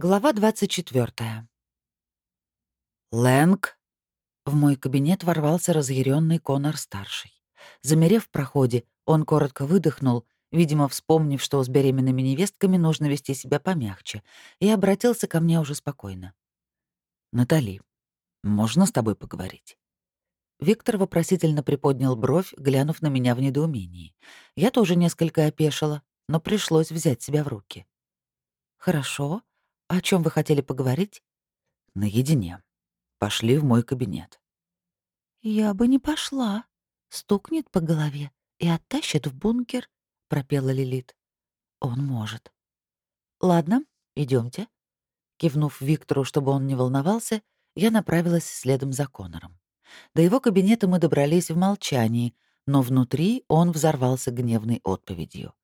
Глава 24. Лэнг. В мой кабинет ворвался разъяренный Конор-старший. Замерев в проходе, он коротко выдохнул, видимо, вспомнив, что с беременными невестками нужно вести себя помягче, и обратился ко мне уже спокойно. «Натали, можно с тобой поговорить?» Виктор вопросительно приподнял бровь, глянув на меня в недоумении. Я тоже несколько опешила, но пришлось взять себя в руки. «Хорошо. О чем вы хотели поговорить?» «Наедине. Пошли в мой кабинет». «Я бы не пошла. Стукнет по голове и оттащит в бункер», — пропела Лилит. «Он может». «Ладно, идемте. Кивнув Виктору, чтобы он не волновался, я направилась следом за Конором. До его кабинета мы добрались в молчании, но внутри он взорвался гневной отповедью.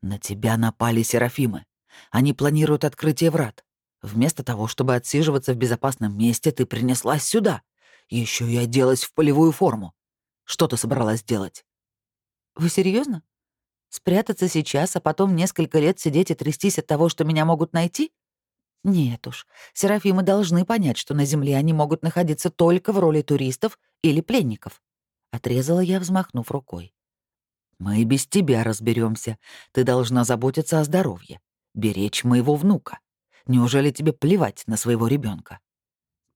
«На тебя напали Серафимы. Они планируют открытие врат. Вместо того, чтобы отсиживаться в безопасном месте, ты принеслась сюда. Еще и оделась в полевую форму. Что ты собралась делать? Вы серьезно? Спрятаться сейчас, а потом несколько лет сидеть и трястись от того, что меня могут найти? Нет уж, Серафимы должны понять, что на Земле они могут находиться только в роли туристов или пленников. Отрезала я, взмахнув рукой. Мы и без тебя разберемся. Ты должна заботиться о здоровье беречь моего внука. Неужели тебе плевать на своего ребенка?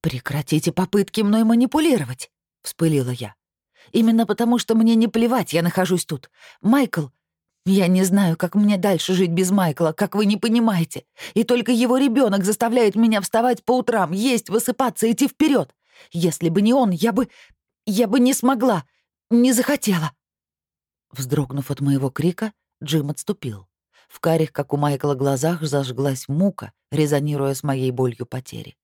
«Прекратите попытки мной манипулировать», — вспылила я. «Именно потому, что мне не плевать, я нахожусь тут. Майкл, я не знаю, как мне дальше жить без Майкла, как вы не понимаете. И только его ребенок заставляет меня вставать по утрам, есть, высыпаться, идти вперед. Если бы не он, я бы... я бы не смогла, не захотела». Вздрогнув от моего крика, Джим отступил. В карих, как у Майкла, глазах зажглась мука, резонируя с моей болью потери.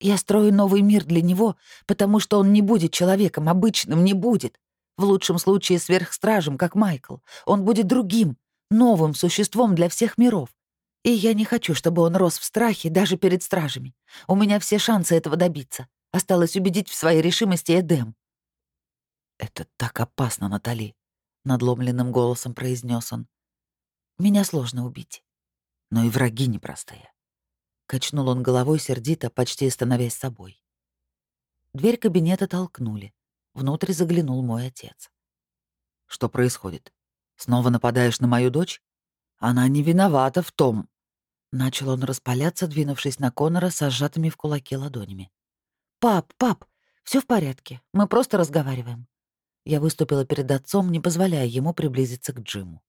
«Я строю новый мир для него, потому что он не будет человеком, обычным не будет. В лучшем случае сверхстражем, как Майкл. Он будет другим, новым существом для всех миров. И я не хочу, чтобы он рос в страхе даже перед стражами. У меня все шансы этого добиться. Осталось убедить в своей решимости Эдем». «Это так опасно, Натали», — надломленным голосом произнес он. Меня сложно убить. Но и враги непростые. Качнул он головой сердито, почти становясь собой. Дверь кабинета толкнули. Внутрь заглянул мой отец. «Что происходит? Снова нападаешь на мою дочь? Она не виновата в том...» Начал он распаляться, двинувшись на Конора с сжатыми в кулаки ладонями. «Пап, пап, все в порядке. Мы просто разговариваем». Я выступила перед отцом, не позволяя ему приблизиться к Джиму.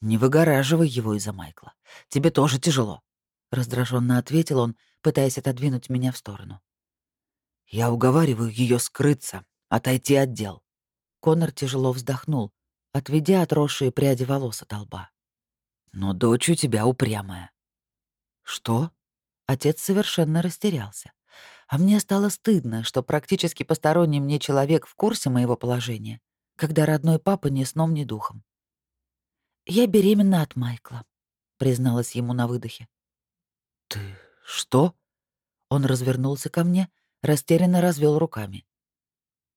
«Не выгораживай его из-за Майкла. Тебе тоже тяжело», — раздраженно ответил он, пытаясь отодвинуть меня в сторону. «Я уговариваю ее скрыться, отойти от дел». Конор тяжело вздохнул, отведя отросшие пряди волос от лба. «Но дочь у тебя упрямая». «Что?» Отец совершенно растерялся. А мне стало стыдно, что практически посторонний мне человек в курсе моего положения, когда родной папа ни сном, ни духом. «Я беременна от Майкла», — призналась ему на выдохе. «Ты что?» Он развернулся ко мне, растерянно развел руками.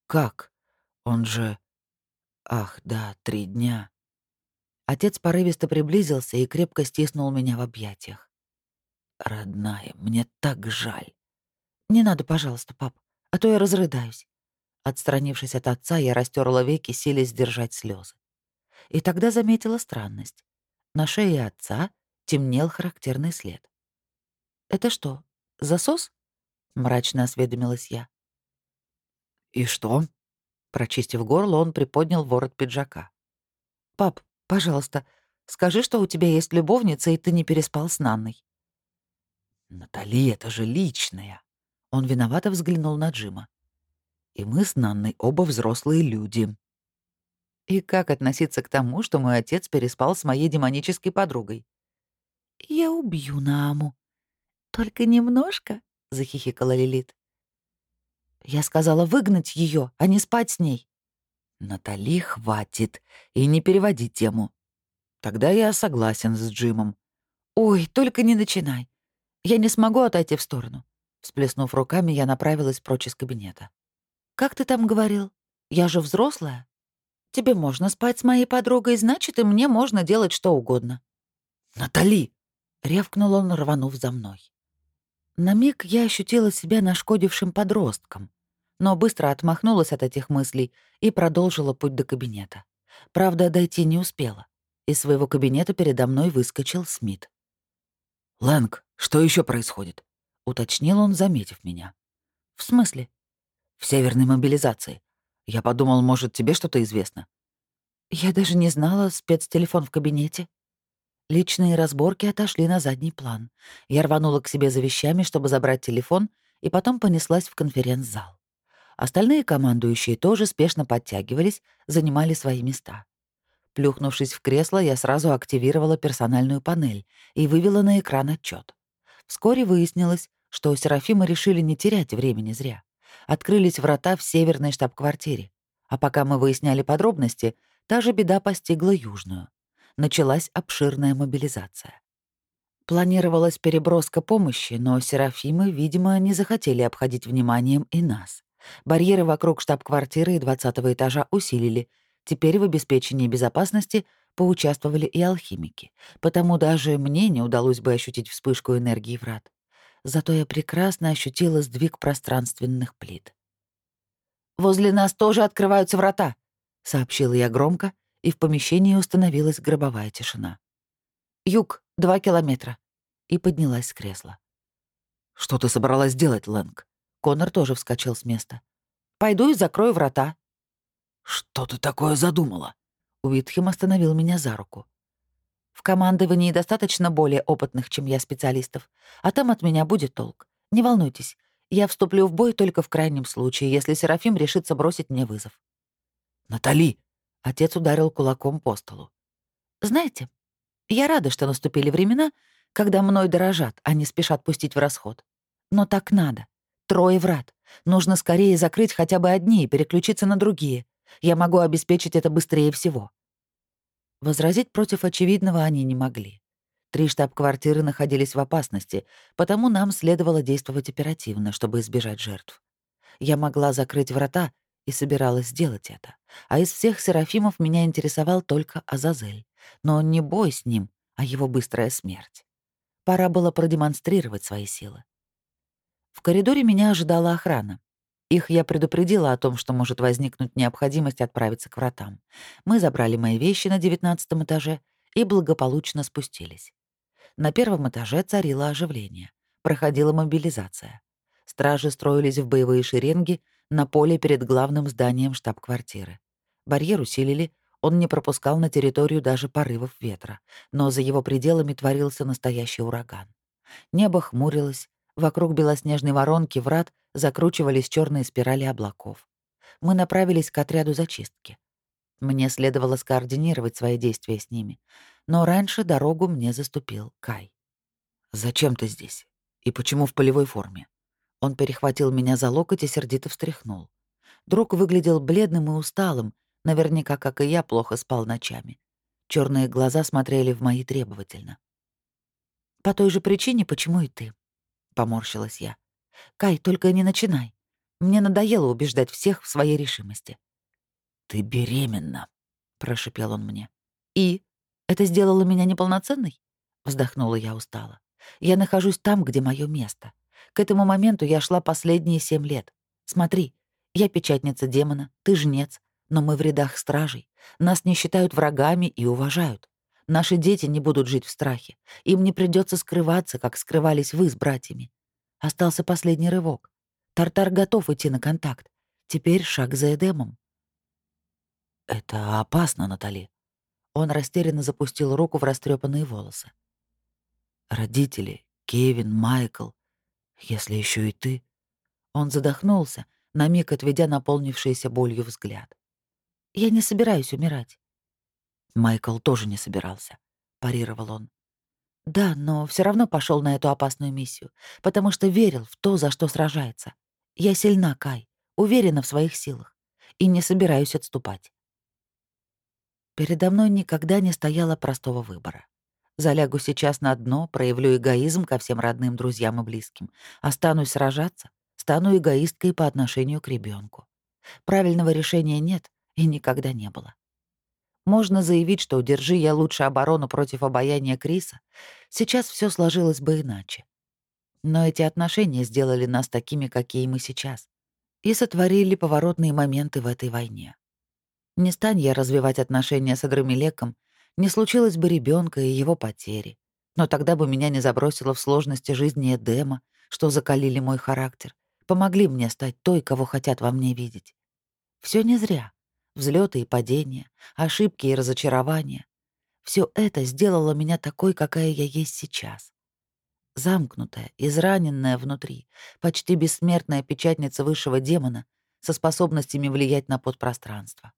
«Как? Он же... Ах, да, три дня». Отец порывисто приблизился и крепко стиснул меня в объятиях. «Родная, мне так жаль». «Не надо, пожалуйста, пап, а то я разрыдаюсь». Отстранившись от отца, я растерла веки, силясь сдержать слезы и тогда заметила странность. На шее отца темнел характерный след. «Это что, засос?» — мрачно осведомилась я. «И что?» Прочистив горло, он приподнял ворот пиджака. «Пап, пожалуйста, скажи, что у тебя есть любовница, и ты не переспал с Нанной». «Натали, это же личное!» Он виновато взглянул на Джима. «И мы с Нанной оба взрослые люди. И как относиться к тому, что мой отец переспал с моей демонической подругой? «Я убью Нааму». «Только немножко?» — захихикала Лилит. Я сказала выгнать ее, а не спать с ней. Натали, хватит. И не переводи тему. Тогда я согласен с Джимом. Ой, только не начинай. Я не смогу отойти в сторону. Всплеснув руками, я направилась прочь из кабинета. «Как ты там говорил? Я же взрослая?» Тебе можно спать с моей подругой, значит, и мне можно делать что угодно». «Натали!» Рявкнул он, рванув за мной. На миг я ощутила себя нашкодившим подростком, но быстро отмахнулась от этих мыслей и продолжила путь до кабинета. Правда, дойти не успела. Из своего кабинета передо мной выскочил Смит. «Лэнг, что еще происходит?» — уточнил он, заметив меня. «В смысле?» «В северной мобилизации. Я подумал, может, тебе что-то известно?» «Я даже не знала, спецтелефон в кабинете». Личные разборки отошли на задний план. Я рванула к себе за вещами, чтобы забрать телефон, и потом понеслась в конференц-зал. Остальные командующие тоже спешно подтягивались, занимали свои места. Плюхнувшись в кресло, я сразу активировала персональную панель и вывела на экран отчет. Вскоре выяснилось, что Серафимы решили не терять времени зря. Открылись врата в северной штаб-квартире. А пока мы выясняли подробности, та же беда постигла южную. Началась обширная мобилизация. Планировалась переброска помощи, но Серафимы, видимо, не захотели обходить вниманием и нас. Барьеры вокруг штаб-квартиры и 20 этажа усилили. Теперь в обеспечении безопасности поучаствовали и алхимики, потому даже мне не удалось бы ощутить вспышку энергии врат. Зато я прекрасно ощутила сдвиг пространственных плит. «Возле нас тоже открываются врата», — сообщила я громко, и в помещении установилась гробовая тишина. «Юг, два километра», и поднялась с кресла. «Что ты собралась делать, Лэнг?» Конор тоже вскочил с места. «Пойду и закрою врата». «Что ты такое задумала?» Уитхем остановил меня за руку. «В командовании достаточно более опытных, чем я, специалистов, а там от меня будет толк. Не волнуйтесь, я вступлю в бой только в крайнем случае, если Серафим решится бросить мне вызов». «Натали!» — отец ударил кулаком по столу. «Знаете, я рада, что наступили времена, когда мной дорожат, а не спешат пустить в расход. Но так надо. Трое врат. Нужно скорее закрыть хотя бы одни и переключиться на другие. Я могу обеспечить это быстрее всего». Возразить против очевидного они не могли. Три штаб-квартиры находились в опасности, потому нам следовало действовать оперативно, чтобы избежать жертв. Я могла закрыть врата и собиралась сделать это. А из всех серафимов меня интересовал только Азазель. Но не бой с ним, а его быстрая смерть. Пора было продемонстрировать свои силы. В коридоре меня ожидала охрана. Их я предупредила о том, что может возникнуть необходимость отправиться к вратам. Мы забрали мои вещи на девятнадцатом этаже и благополучно спустились. На первом этаже царило оживление. Проходила мобилизация. Стражи строились в боевые шеренги на поле перед главным зданием штаб-квартиры. Барьер усилили, он не пропускал на территорию даже порывов ветра, но за его пределами творился настоящий ураган. Небо хмурилось, Вокруг белоснежной воронки врат закручивались черные спирали облаков. Мы направились к отряду зачистки. Мне следовало скоординировать свои действия с ними. Но раньше дорогу мне заступил Кай. «Зачем ты здесь? И почему в полевой форме?» Он перехватил меня за локоть и сердито встряхнул. Друг выглядел бледным и усталым, наверняка, как и я, плохо спал ночами. Черные глаза смотрели в мои требовательно. «По той же причине, почему и ты», — поморщилась я. «Кай, только не начинай. Мне надоело убеждать всех в своей решимости». «Ты беременна», — прошипел он мне. «И? Это сделало меня неполноценной?» — вздохнула я устало. «Я нахожусь там, где мое место. К этому моменту я шла последние семь лет. Смотри, я печатница демона, ты жнец, но мы в рядах стражей. Нас не считают врагами и уважают. Наши дети не будут жить в страхе. Им не придется скрываться, как скрывались вы с братьями. Остался последний рывок. Тартар готов идти на контакт. Теперь шаг за Эдемом. «Это опасно, Натали». Он растерянно запустил руку в растрепанные волосы. «Родители, Кевин, Майкл, если еще и ты...» Он задохнулся, на миг отведя наполнившийся болью взгляд. «Я не собираюсь умирать. Майкл тоже не собирался, парировал он. Да, но все равно пошел на эту опасную миссию, потому что верил в то, за что сражается. Я сильна, Кай, уверена в своих силах и не собираюсь отступать. Передо мной никогда не стояло простого выбора. Залягу сейчас на дно, проявлю эгоизм ко всем родным, друзьям и близким. Останусь сражаться, стану эгоисткой по отношению к ребенку. Правильного решения нет и никогда не было. Можно заявить, что удержи я лучше оборону против обаяния Криса, сейчас все сложилось бы иначе. Но эти отношения сделали нас такими, какие мы сейчас, и сотворили поворотные моменты в этой войне. Не стань я развивать отношения с Адрамелеком, не случилось бы ребенка и его потери. Но тогда бы меня не забросило в сложности жизни Эдема, что закалили мой характер, помогли мне стать той, кого хотят во мне видеть. Все не зря. Взлеты и падения, ошибки и разочарования. Все это сделало меня такой, какая я есть сейчас. Замкнутая, израненная внутри, почти бессмертная печатница высшего демона со способностями влиять на подпространство.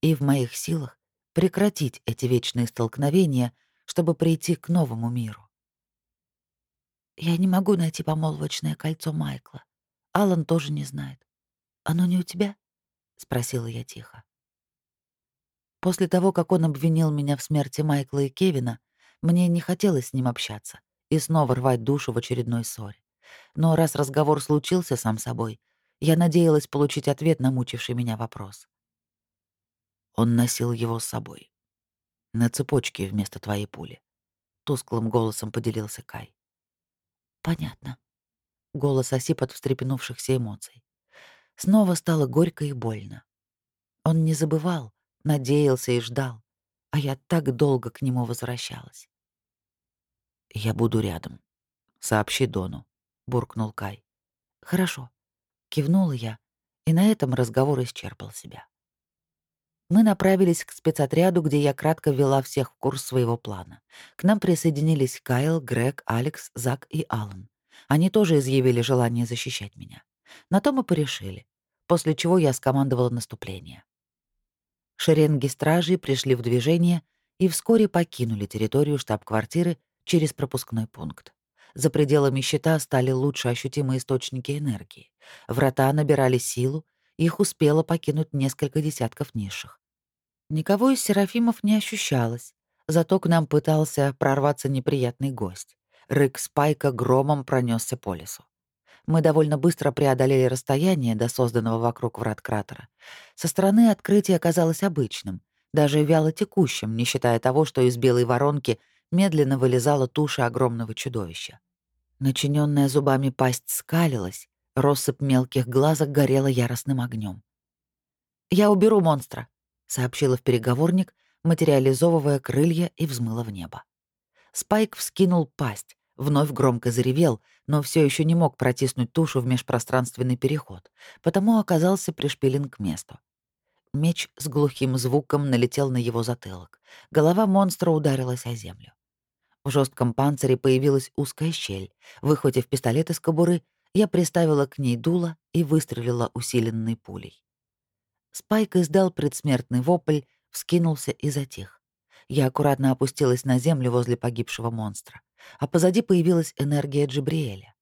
И в моих силах прекратить эти вечные столкновения, чтобы прийти к новому миру. Я не могу найти помолвочное кольцо Майкла. Алан тоже не знает. Оно не у тебя? — спросила я тихо. После того, как он обвинил меня в смерти Майкла и Кевина, мне не хотелось с ним общаться и снова рвать душу в очередной ссоре. Но раз разговор случился сам собой, я надеялась получить ответ на мучивший меня вопрос. Он носил его с собой. На цепочке вместо твоей пули. Тусклым голосом поделился Кай. Понятно. Голос осип от встрепенувшихся эмоций. Снова стало горько и больно. Он не забывал, надеялся и ждал, а я так долго к нему возвращалась. «Я буду рядом. Сообщи Дону», — буркнул Кай. «Хорошо», — кивнула я, и на этом разговор исчерпал себя. Мы направились к спецотряду, где я кратко ввела всех в курс своего плана. К нам присоединились Кайл, Грег, Алекс, Зак и Аллан. Они тоже изъявили желание защищать меня. На то мы порешили, после чего я скомандовала наступление. Шеренги стражей пришли в движение и вскоре покинули территорию штаб-квартиры через пропускной пункт. За пределами щита стали лучше ощутимые источники энергии. Врата набирали силу, их успело покинуть несколько десятков низших. Никого из серафимов не ощущалось, зато к нам пытался прорваться неприятный гость. Рык Спайка громом пронесся по лесу. Мы довольно быстро преодолели расстояние до созданного вокруг врат кратера. Со стороны открытие оказалось обычным, даже вяло текущим, не считая того, что из белой воронки медленно вылезала туша огромного чудовища. Начиненная зубами пасть скалилась, россыпь мелких глазок горела яростным огнем. «Я уберу монстра», — сообщила в переговорник, материализовывая крылья и взмыла в небо. Спайк вскинул пасть, вновь громко заревел, но все еще не мог протиснуть тушу в межпространственный переход, потому оказался пришпилен к месту. Меч с глухим звуком налетел на его затылок. Голова монстра ударилась о землю. В жестком панцире появилась узкая щель. Выхватив пистолет из кобуры, я приставила к ней дуло и выстрелила усиленной пулей. Спайк издал предсмертный вопль, вскинулся и затих. Я аккуратно опустилась на землю возле погибшего монстра а позади появилась энергия Джибриэля.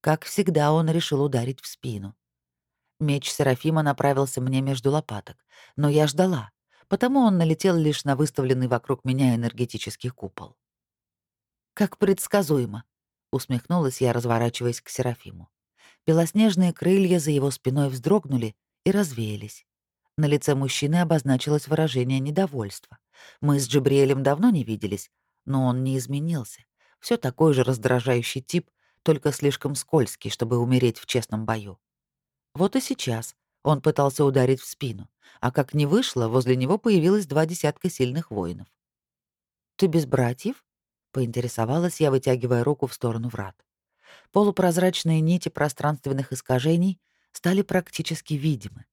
Как всегда, он решил ударить в спину. Меч Серафима направился мне между лопаток, но я ждала, потому он налетел лишь на выставленный вокруг меня энергетический купол. «Как предсказуемо», — усмехнулась я, разворачиваясь к Серафиму. Белоснежные крылья за его спиной вздрогнули и развеялись. На лице мужчины обозначилось выражение недовольства. Мы с Джибриэлем давно не виделись, но он не изменился. Все такой же раздражающий тип, только слишком скользкий, чтобы умереть в честном бою. Вот и сейчас он пытался ударить в спину, а как не вышло, возле него появилось два десятка сильных воинов. «Ты без братьев?» — поинтересовалась я, вытягивая руку в сторону врат. Полупрозрачные нити пространственных искажений стали практически видимы.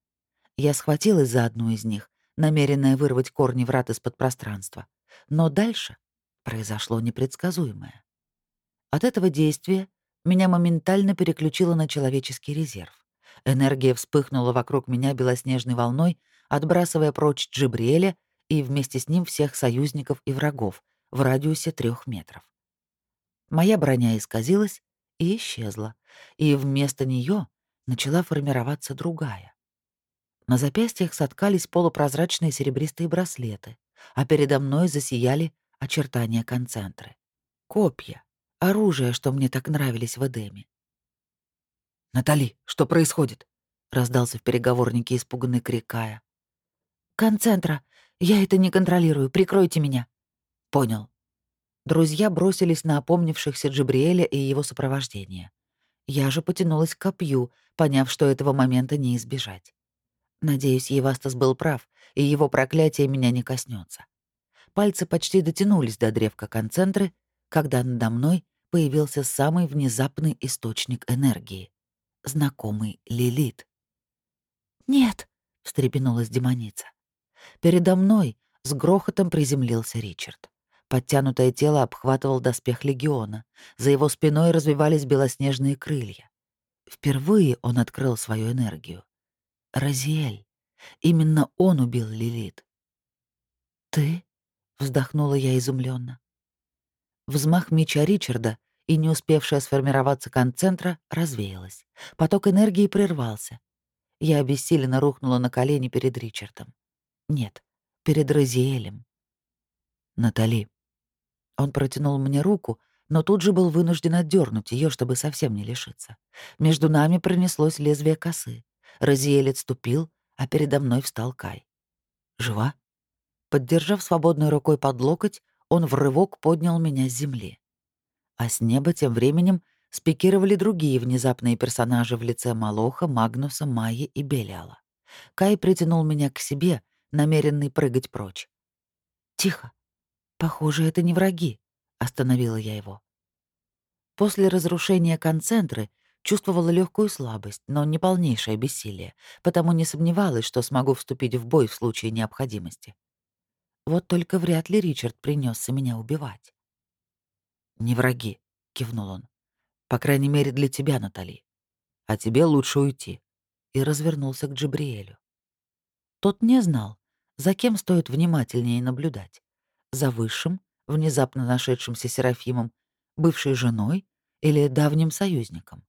Я схватилась за одну из них, намеренная вырвать корни врат из-под пространства. Но дальше произошло непредсказуемое. От этого действия меня моментально переключило на человеческий резерв. Энергия вспыхнула вокруг меня белоснежной волной, отбрасывая прочь Джибриэля и вместе с ним всех союзников и врагов в радиусе трех метров. Моя броня исказилась и исчезла, и вместо нее начала формироваться другая. На запястьях соткались полупрозрачные серебристые браслеты, а передо мной засияли очертания концентры. Копья, оружие, что мне так нравились в Эдеме. «Натали, что происходит?» — раздался в переговорнике испуганный крик Кая. «Концентра. Я это не контролирую. Прикройте меня». «Понял». Друзья бросились на опомнившихся Джибриэля и его сопровождение. Я же потянулась к копью, поняв, что этого момента не избежать. Надеюсь, Евастас был прав, и его проклятие меня не коснется. Пальцы почти дотянулись до древка концентры, когда надо мной появился самый внезапный источник энергии — знакомый Лилит. «Нет», — встрепенулась демоница. Передо мной с грохотом приземлился Ричард. Подтянутое тело обхватывал доспех легиона. За его спиной развивались белоснежные крылья. Впервые он открыл свою энергию. Розиэль. Именно он убил Лилит. «Ты?» — вздохнула я изумленно. Взмах меча Ричарда и не успевшая сформироваться концентра развеялась. Поток энергии прервался. Я обессиленно рухнула на колени перед Ричардом. Нет, перед Розиэлем. «Натали». Он протянул мне руку, но тут же был вынужден отдернуть ее, чтобы совсем не лишиться. Между нами пронеслось лезвие косы. Розиэль отступил, а передо мной встал Кай. «Жива?» Поддержав свободной рукой под локоть, он в рывок поднял меня с земли. А с неба тем временем спикировали другие внезапные персонажи в лице Малоха, Магнуса, Майи и Белиала. Кай притянул меня к себе, намеренный прыгать прочь. «Тихо. Похоже, это не враги», — остановила я его. После разрушения концентры чувствовала легкую слабость, но не полнейшее бессилие, потому не сомневалась, что смогу вступить в бой в случае необходимости. Вот только вряд ли Ричард принесся меня убивать. «Не враги», — кивнул он. «По крайней мере, для тебя, Натали. А тебе лучше уйти». И развернулся к Джибриэлю. Тот не знал, за кем стоит внимательнее наблюдать. За высшим, внезапно нашедшимся Серафимом, бывшей женой или давним союзником.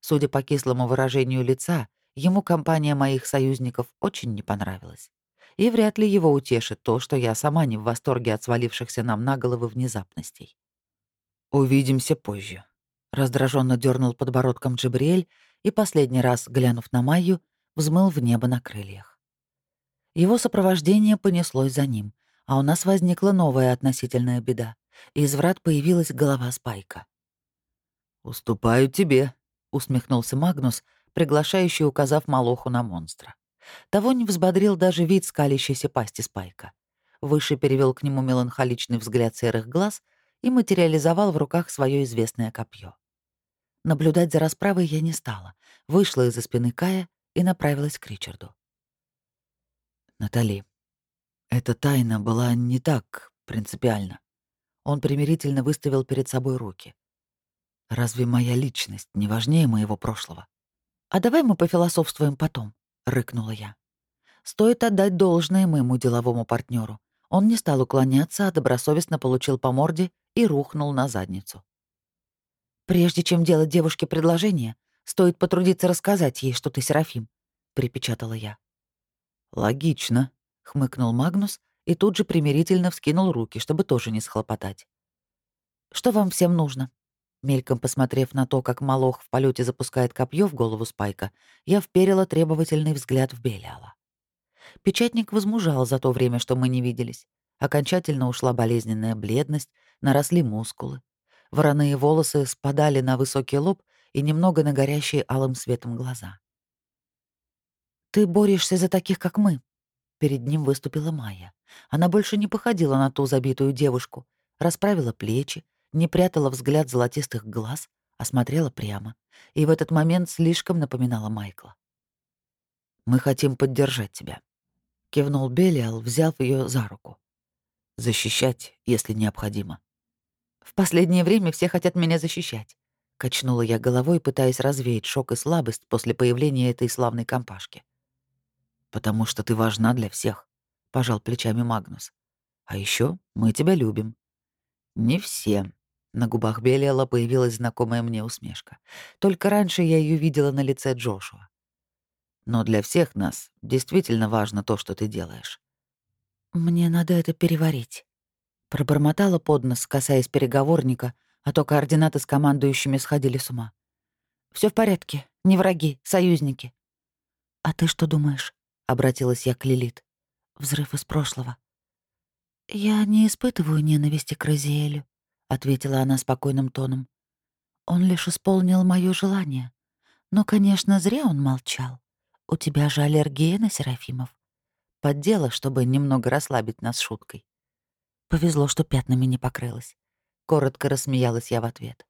Судя по кислому выражению лица, ему компания моих союзников очень не понравилась и вряд ли его утешит то, что я сама не в восторге от свалившихся нам на головы внезапностей. «Увидимся позже», — раздраженно дернул подбородком Джибриэль и, последний раз, глянув на Майю, взмыл в небо на крыльях. Его сопровождение понеслось за ним, а у нас возникла новая относительная беда. Из врат появилась голова Спайка. «Уступаю тебе», — усмехнулся Магнус, приглашающий, указав Малоху на монстра. Того не взбодрил даже вид скалящейся пасти Спайка. Выше перевел к нему меланхоличный взгляд серых глаз и материализовал в руках свое известное копье. Наблюдать за расправой я не стала, вышла из-за спины Кая и направилась к Ричарду. «Натали, эта тайна была не так принципиальна». Он примирительно выставил перед собой руки. «Разве моя личность не важнее моего прошлого?» «А давай мы пофилософствуем потом», — рыкнула я. Стоит отдать должное моему деловому партнеру. Он не стал уклоняться, а добросовестно получил по морде и рухнул на задницу. «Прежде чем делать девушке предложение, стоит потрудиться рассказать ей, что ты Серафим», — припечатала я. «Логично», — хмыкнул Магнус и тут же примирительно вскинул руки, чтобы тоже не схлопотать. «Что вам всем нужно?» Мельком посмотрев на то, как Малох в полете запускает копье в голову Спайка, я вперила требовательный взгляд в Белиала. Печатник возмужал за то время, что мы не виделись. Окончательно ушла болезненная бледность, наросли мускулы. Вороные волосы спадали на высокий лоб и немного на горящие алым светом глаза. «Ты борешься за таких, как мы», — перед ним выступила Майя. Она больше не походила на ту забитую девушку, расправила плечи, не прятала взгляд золотистых глаз, а смотрела прямо, и в этот момент слишком напоминала Майкла. «Мы хотим поддержать тебя», — кивнул Белиал, взяв ее за руку. «Защищать, если необходимо». «В последнее время все хотят меня защищать», — качнула я головой, пытаясь развеять шок и слабость после появления этой славной компашки. «Потому что ты важна для всех», — пожал плечами Магнус. «А еще мы тебя любим». «Не все», на губах Белиала появилась знакомая мне усмешка. Только раньше я ее видела на лице Джошуа. Но для всех нас действительно важно то, что ты делаешь. «Мне надо это переварить», — пробормотала под нос, касаясь переговорника, а то координаты с командующими сходили с ума. Все в порядке, не враги, союзники». «А ты что думаешь?» — обратилась я к Лилит. «Взрыв из прошлого. «Я не испытываю ненависти к Розиэлю», — ответила она спокойным тоном. «Он лишь исполнил моё желание. Но, конечно, зря он молчал. У тебя же аллергия на Серафимов». Поддела, чтобы немного расслабить нас шуткой. Повезло, что пятнами не покрылась. Коротко рассмеялась я в ответ.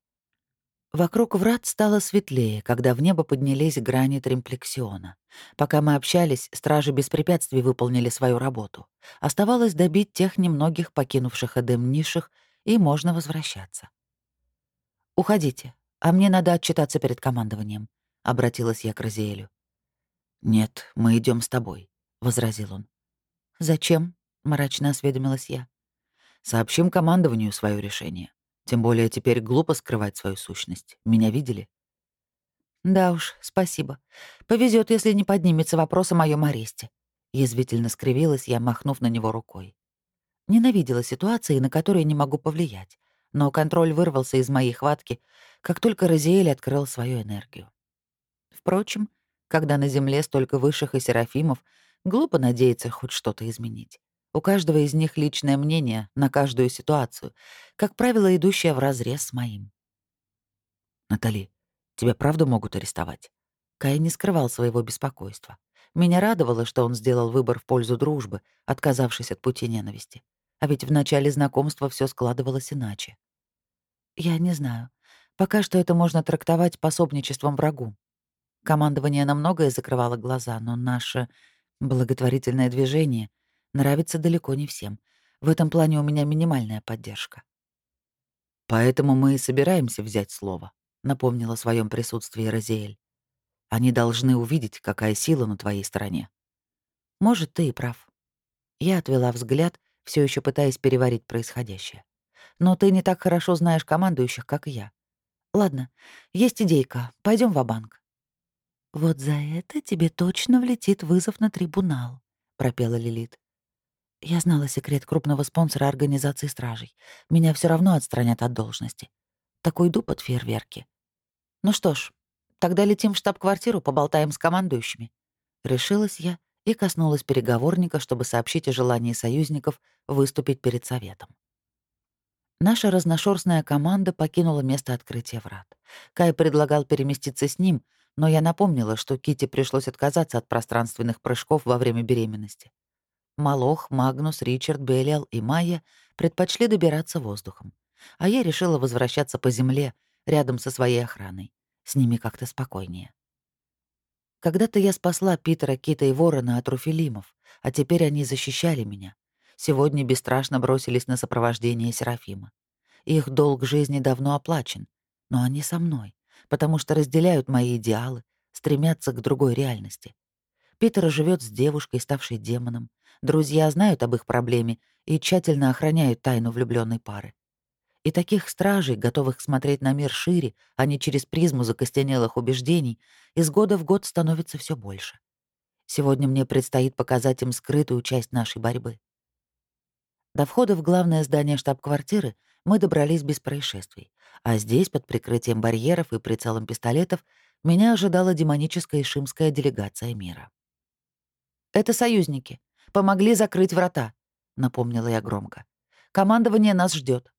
Вокруг врат стало светлее, когда в небо поднялись грани тримплексиона. Пока мы общались, стражи без препятствий выполнили свою работу. Оставалось добить тех немногих покинувших Эдем низших, и можно возвращаться. «Уходите, а мне надо отчитаться перед командованием», — обратилась я к Розиэлю. «Нет, мы идем с тобой», — возразил он. «Зачем?» — мрачно осведомилась я. «Сообщим командованию свое решение. Тем более теперь глупо скрывать свою сущность. Меня видели?» «Да уж, спасибо. Повезет, если не поднимется вопрос о моем аресте». Язвительно скривилась я, махнув на него рукой. Ненавидела ситуации, на которые не могу повлиять, но контроль вырвался из моей хватки, как только Розиэль открыл свою энергию. Впрочем, когда на Земле столько высших и серафимов, глупо надеяться хоть что-то изменить. У каждого из них личное мнение на каждую ситуацию, как правило, идущее вразрез с моим. «Натали, тебя правда могут арестовать?» Кай не скрывал своего беспокойства. Меня радовало, что он сделал выбор в пользу дружбы, отказавшись от пути ненависти. А ведь в начале знакомства все складывалось иначе. Я не знаю. Пока что это можно трактовать пособничеством врагу. Командование на многое закрывало глаза, но наше благотворительное движение — нравится далеко не всем. В этом плане у меня минимальная поддержка. «Поэтому мы и собираемся взять слово», — напомнила о своем присутствии Розиэль. «Они должны увидеть, какая сила на твоей стороне». «Может, ты и прав». Я отвела взгляд, все еще пытаясь переварить происходящее. «Но ты не так хорошо знаешь командующих, как я. Ладно, есть идейка. Пойдем в банк «Вот за это тебе точно влетит вызов на трибунал», — пропела Лилит. Я знала секрет крупного спонсора организации стражей. Меня все равно отстранят от должности. Так уйду под фейерверки. Ну что ж, тогда летим в штаб-квартиру, поболтаем с командующими. Решилась я и коснулась переговорника, чтобы сообщить о желании союзников выступить перед советом. Наша разношерстная команда покинула место открытия врат. Кай предлагал переместиться с ним, но я напомнила, что Кити пришлось отказаться от пространственных прыжков во время беременности. Малох, Магнус, Ричард, Белиал и Майя предпочли добираться воздухом. А я решила возвращаться по земле, рядом со своей охраной. С ними как-то спокойнее. Когда-то я спасла Питера, Кита и Ворона от руфилимов, а теперь они защищали меня. Сегодня бесстрашно бросились на сопровождение Серафима. Их долг жизни давно оплачен, но они со мной, потому что разделяют мои идеалы, стремятся к другой реальности. Питер живет с девушкой, ставшей демоном. Друзья знают об их проблеме и тщательно охраняют тайну влюбленной пары. И таких стражей, готовых смотреть на мир шире, а не через призму закостенелых убеждений, из года в год становится все больше. Сегодня мне предстоит показать им скрытую часть нашей борьбы. До входа в главное здание штаб-квартиры мы добрались без происшествий, а здесь, под прикрытием барьеров и прицелом пистолетов, меня ожидала демоническая шимская делегация мира. «Это союзники. Помогли закрыть врата», — напомнила я громко. «Командование нас ждет.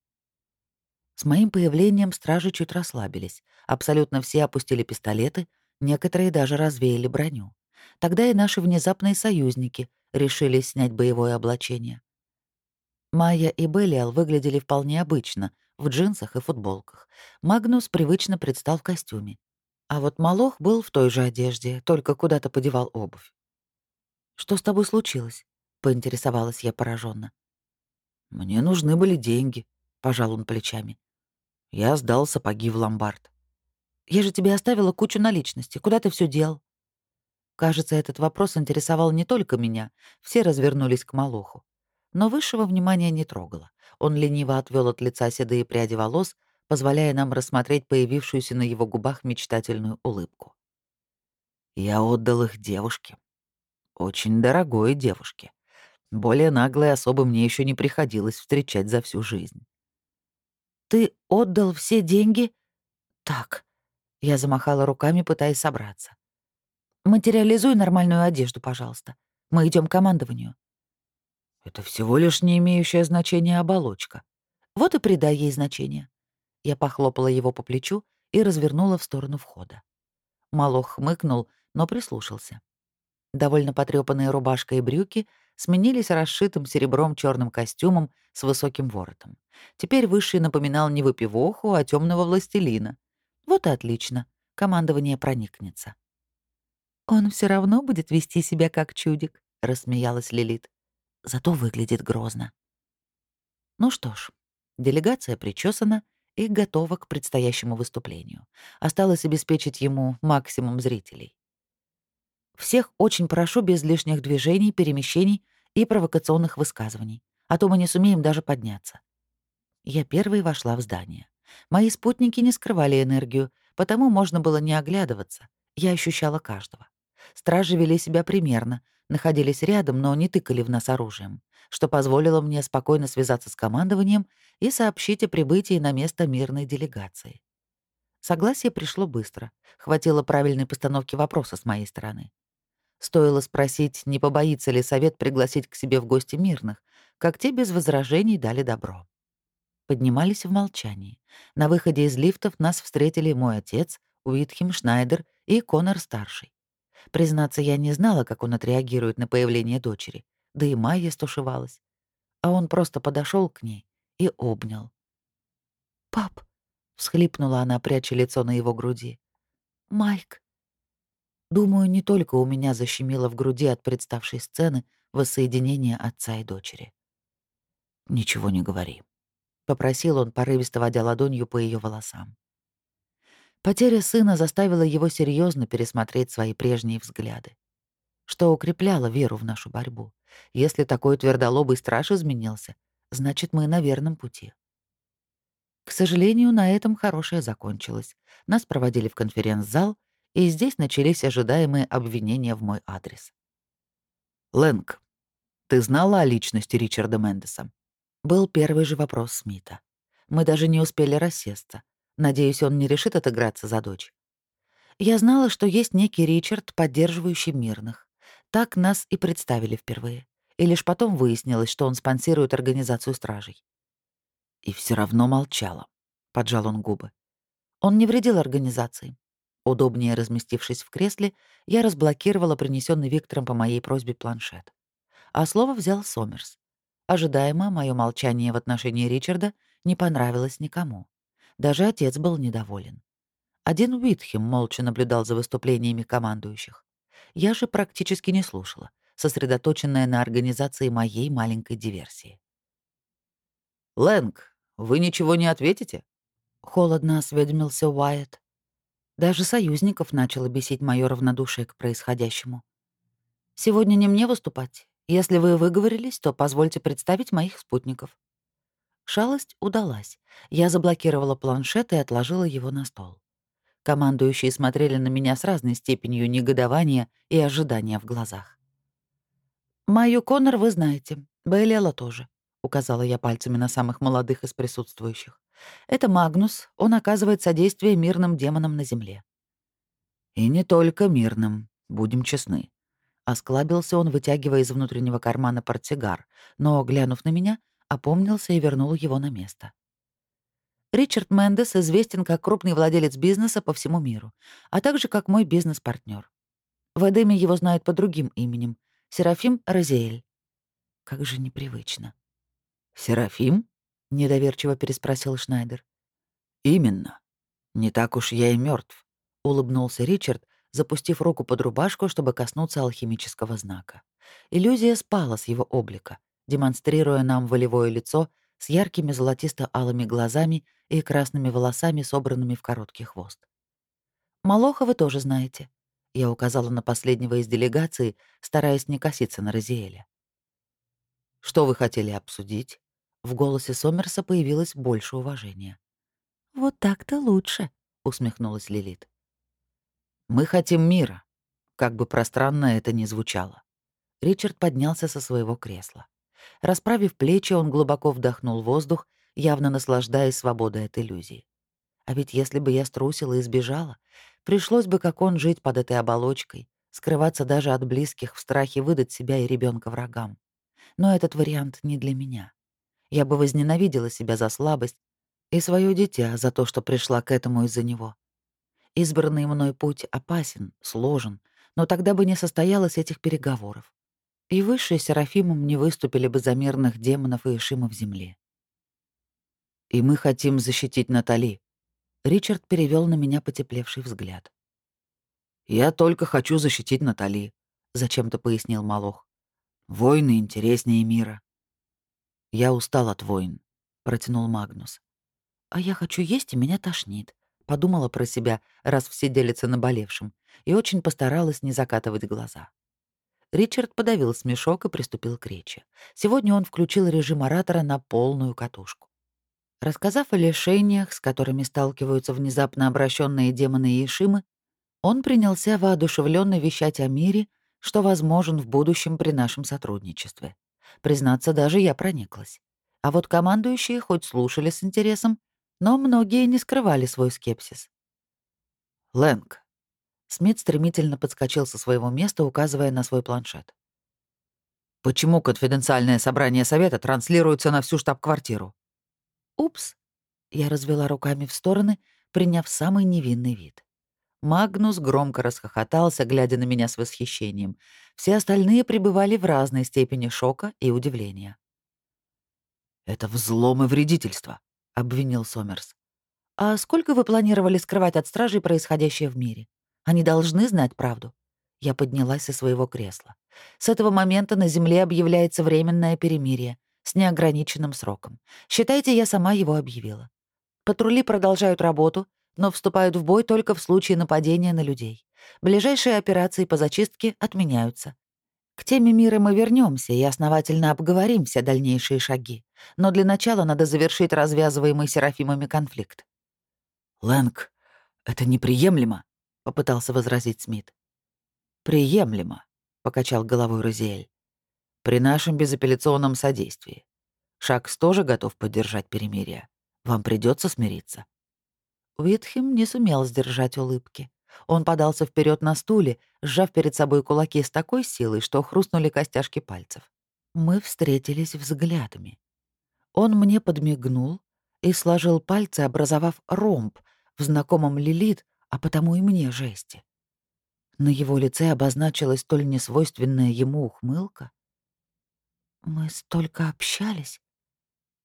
С моим появлением стражи чуть расслабились. Абсолютно все опустили пистолеты, некоторые даже развеяли броню. Тогда и наши внезапные союзники решили снять боевое облачение. Майя и Беллиал выглядели вполне обычно, в джинсах и футболках. Магнус привычно предстал в костюме. А вот Малох был в той же одежде, только куда-то подевал обувь. «Что с тобой случилось?» — поинтересовалась я пораженно. «Мне нужны были деньги», — пожал он плечами. Я сдал сапоги в ломбард. «Я же тебе оставила кучу наличности. Куда ты все дел?» Кажется, этот вопрос интересовал не только меня. Все развернулись к Малоху. Но высшего внимания не трогало. Он лениво отвел от лица седые пряди волос, позволяя нам рассмотреть появившуюся на его губах мечтательную улыбку. «Я отдал их девушке», очень дорогой девушке. Более наглой особы мне еще не приходилось встречать за всю жизнь. «Ты отдал все деньги?» «Так». Я замахала руками, пытаясь собраться. «Материализуй нормальную одежду, пожалуйста. Мы идем к командованию». Это всего лишь не имеющая значения оболочка. Вот и придай ей значение. Я похлопала его по плечу и развернула в сторону входа. Малох хмыкнул, но прислушался. Довольно потрёпанные рубашка и брюки сменились расшитым серебром черным костюмом с высоким воротом. Теперь Высший напоминал не выпивоху, а темного властелина. Вот и отлично. Командование проникнется. «Он все равно будет вести себя как чудик», — рассмеялась Лилит. «Зато выглядит грозно». Ну что ж, делегация причесана и готова к предстоящему выступлению. Осталось обеспечить ему максимум зрителей. Всех очень прошу без лишних движений, перемещений и провокационных высказываний, а то мы не сумеем даже подняться. Я первой вошла в здание. Мои спутники не скрывали энергию, потому можно было не оглядываться. Я ощущала каждого. Стражи вели себя примерно, находились рядом, но не тыкали в нас оружием, что позволило мне спокойно связаться с командованием и сообщить о прибытии на место мирной делегации. Согласие пришло быстро. Хватило правильной постановки вопроса с моей стороны. Стоило спросить, не побоится ли совет пригласить к себе в гости мирных, как те без возражений дали добро. Поднимались в молчании. На выходе из лифтов нас встретили мой отец, Уитхем Шнайдер и Конор-старший. Признаться, я не знала, как он отреагирует на появление дочери, да и Майя стушевалась. А он просто подошел к ней и обнял. «Пап!» — всхлипнула она, пряча лицо на его груди. «Майк!» Думаю, не только у меня защемило в груди от представшей сцены воссоединения отца и дочери. «Ничего не говори», — попросил он, порывисто водя ладонью по ее волосам. Потеря сына заставила его серьезно пересмотреть свои прежние взгляды, что укрепляло веру в нашу борьбу. Если такой твердолобый страж изменился, значит, мы на верном пути. К сожалению, на этом хорошее закончилось. Нас проводили в конференц-зал, и здесь начались ожидаемые обвинения в мой адрес. «Лэнг, ты знала о личности Ричарда Мендеса?» Был первый же вопрос Смита. Мы даже не успели рассесться. Надеюсь, он не решит отыграться за дочь. Я знала, что есть некий Ричард, поддерживающий мирных. Так нас и представили впервые. И лишь потом выяснилось, что он спонсирует организацию стражей. И все равно молчала. Поджал он губы. Он не вредил организации. Удобнее разместившись в кресле, я разблокировала принесенный Виктором по моей просьбе планшет. А слово взял Сомерс. Ожидаемо, мое молчание в отношении Ричарда не понравилось никому. Даже отец был недоволен. Один Уитхем молча наблюдал за выступлениями командующих. Я же практически не слушала, сосредоточенная на организации моей маленькой диверсии. «Лэнг, вы ничего не ответите?» — холодно осведомился Уайт. Даже союзников начало бесить мое равнодушие к происходящему. «Сегодня не мне выступать. Если вы выговорились, то позвольте представить моих спутников». Шалость удалась. Я заблокировала планшет и отложила его на стол. Командующие смотрели на меня с разной степенью негодования и ожидания в глазах. «Мою Коннор вы знаете, Бейлела тоже», — указала я пальцами на самых молодых из присутствующих. Это Магнус, он оказывает содействие мирным демонам на Земле. И не только мирным, будем честны. Осклабился он, вытягивая из внутреннего кармана портсигар, но, глянув на меня, опомнился и вернул его на место. Ричард Мендес известен как крупный владелец бизнеса по всему миру, а также как мой бизнес-партнер. В Эдеме его знают по другим именем — Серафим Розеэль. Как же непривычно. «Серафим?» — недоверчиво переспросил Шнайдер. «Именно. Не так уж я и мертв, улыбнулся Ричард, запустив руку под рубашку, чтобы коснуться алхимического знака. Иллюзия спала с его облика, демонстрируя нам волевое лицо с яркими золотисто-алыми глазами и красными волосами, собранными в короткий хвост. «Малоха вы тоже знаете», — я указала на последнего из делегации, стараясь не коситься на Розиэля. «Что вы хотели обсудить?» В голосе Сомерса появилось больше уважения. «Вот так-то лучше», — усмехнулась Лилит. «Мы хотим мира», как бы пространно это ни звучало. Ричард поднялся со своего кресла. Расправив плечи, он глубоко вдохнул воздух, явно наслаждаясь свободой от иллюзий. А ведь если бы я струсила и сбежала, пришлось бы, как он, жить под этой оболочкой, скрываться даже от близких в страхе выдать себя и ребенка врагам. но этот вариант не для меня. Я бы возненавидела себя за слабость и свое дитя за то, что пришла к этому из-за него. Избранный мной путь опасен, сложен, но тогда бы не состоялось этих переговоров. И высшие Серафимом не выступили бы за мирных демонов и Ишима в земле. «И мы хотим защитить Натали». Ричард перевел на меня потеплевший взгляд. «Я только хочу защитить Натали», — зачем-то пояснил Малох. «Войны интереснее мира». «Я устал от войн», — протянул Магнус. «А я хочу есть, и меня тошнит», — подумала про себя, раз все делятся наболевшим, и очень постаралась не закатывать глаза. Ричард подавил смешок и приступил к речи. Сегодня он включил режим оратора на полную катушку. Рассказав о лишениях, с которыми сталкиваются внезапно обращенные демоны Ешимы, он принялся воодушевленно вещать о мире, что возможен в будущем при нашем сотрудничестве. Признаться, даже я прониклась. А вот командующие хоть слушали с интересом, но многие не скрывали свой скепсис. «Лэнг». Смит стремительно подскочил со своего места, указывая на свой планшет. «Почему конфиденциальное собрание Совета транслируется на всю штаб-квартиру?» «Упс». Я развела руками в стороны, приняв самый невинный вид. Магнус громко расхохотался, глядя на меня с восхищением. Все остальные пребывали в разной степени шока и удивления. «Это взлом и вредительство», — обвинил Сомерс. «А сколько вы планировали скрывать от стражей происходящее в мире? Они должны знать правду». Я поднялась со своего кресла. С этого момента на Земле объявляется временное перемирие с неограниченным сроком. Считайте, я сама его объявила. Патрули продолжают работу, но вступают в бой только в случае нападения на людей. Ближайшие операции по зачистке отменяются. К теме мира мы вернемся и основательно обговорим все дальнейшие шаги. Но для начала надо завершить развязываемый Серафимами конфликт. «Лэнг, это неприемлемо», — попытался возразить Смит. «Приемлемо», — покачал головой Розиэль. «При нашем безапелляционном содействии. Шакс тоже готов поддержать перемирие. Вам придется смириться». Уитхем не сумел сдержать улыбки. Он подался вперед на стуле, сжав перед собой кулаки с такой силой, что хрустнули костяшки пальцев. Мы встретились взглядами. Он мне подмигнул и сложил пальцы, образовав ромб в знакомом Лилит, а потому и мне жести. На его лице обозначилась столь несвойственная ему ухмылка. Мы столько общались.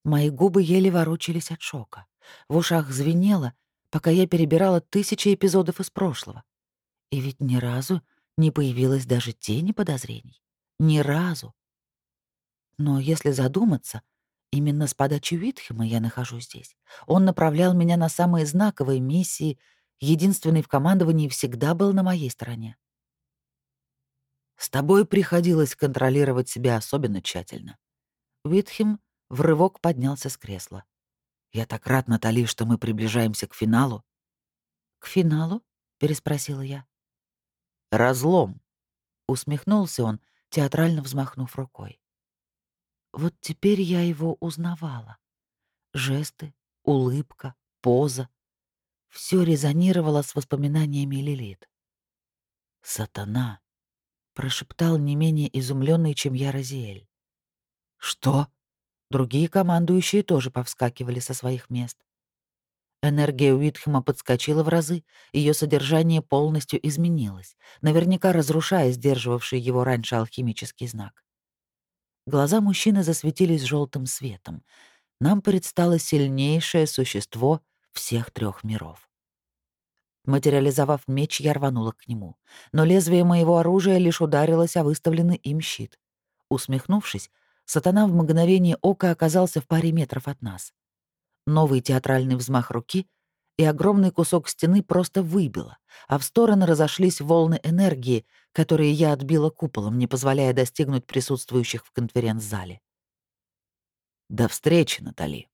Мои губы еле ворочались от шока. В ушах звенело, пока я перебирала тысячи эпизодов из прошлого. И ведь ни разу не появилось даже тени подозрений. Ни разу. Но если задуматься, именно с подачи Уитхема я нахожусь здесь. Он направлял меня на самые знаковые миссии, единственный в командовании всегда был на моей стороне. С тобой приходилось контролировать себя особенно тщательно. Уитхем в рывок поднялся с кресла. Я так рад, Натали, что мы приближаемся к финалу. К финалу? переспросила я. Разлом. Усмехнулся он, театрально взмахнув рукой. Вот теперь я его узнавала. Жесты, улыбка, поза. Все резонировало с воспоминаниями Лилит. «Сатана!» — прошептал не менее изумленный, чем я Розиэль. «Что?» Другие командующие тоже повскакивали со своих мест. Энергия Уитхема подскочила в разы, ее содержание полностью изменилось, наверняка разрушая сдерживавший его раньше алхимический знак. Глаза мужчины засветились желтым светом. Нам предстало сильнейшее существо всех трех миров. Материализовав меч, я рванула к нему, но лезвие моего оружия лишь ударилось о выставленный им щит. Усмехнувшись, Сатана в мгновение ока оказался в паре метров от нас. Новый театральный взмах руки, и огромный кусок стены просто выбило, а в стороны разошлись волны энергии, которые я отбила куполом, не позволяя достигнуть присутствующих в конференц-зале. «До встречи, Натали!»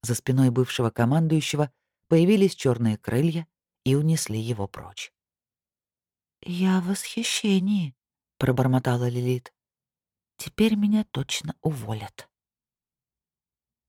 За спиной бывшего командующего появились черные крылья и унесли его прочь. «Я в восхищении», — пробормотала Лилит. Теперь меня точно уволят.